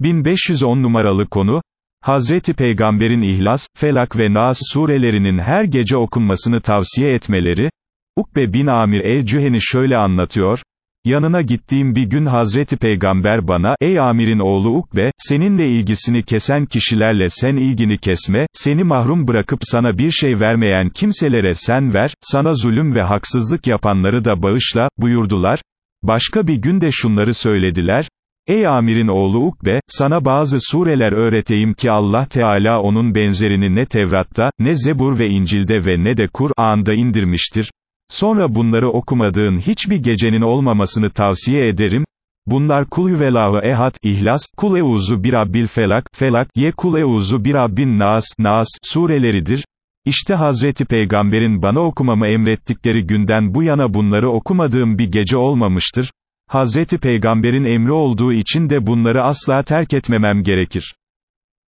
1510 numaralı konu, Hazreti Peygamber'in İhlas, Felak ve Nas surelerinin her gece okunmasını tavsiye etmeleri, Ukbe bin Amir el-Cüheni şöyle anlatıyor, Yanına gittiğim bir gün Hazreti Peygamber bana, ey Amir'in oğlu Ukbe, seninle ilgisini kesen kişilerle sen ilgini kesme, seni mahrum bırakıp sana bir şey vermeyen kimselere sen ver, sana zulüm ve haksızlık yapanları da bağışla, buyurdular. Başka bir günde şunları söylediler, Ey Amir'in oğlu Ukbe, sana bazı sureler öğreteyim ki Allah Teala onun benzerini ne Tevrat'ta, ne Zebur ve İncil'de ve ne de Kur'an'da indirmiştir. Sonra bunları okumadığın hiçbir gecenin olmamasını tavsiye ederim. Bunlar kul hüvelahı ehad, ihlas, kul euzu bir felak, felak, ye kul euzu bir nas, nas, sureleridir. İşte Hazreti Peygamber'in bana okumamı emrettikleri günden bu yana bunları okumadığım bir gece olmamıştır. Hazreti Peygamber'in emri olduğu için de bunları asla terk etmemem gerekir.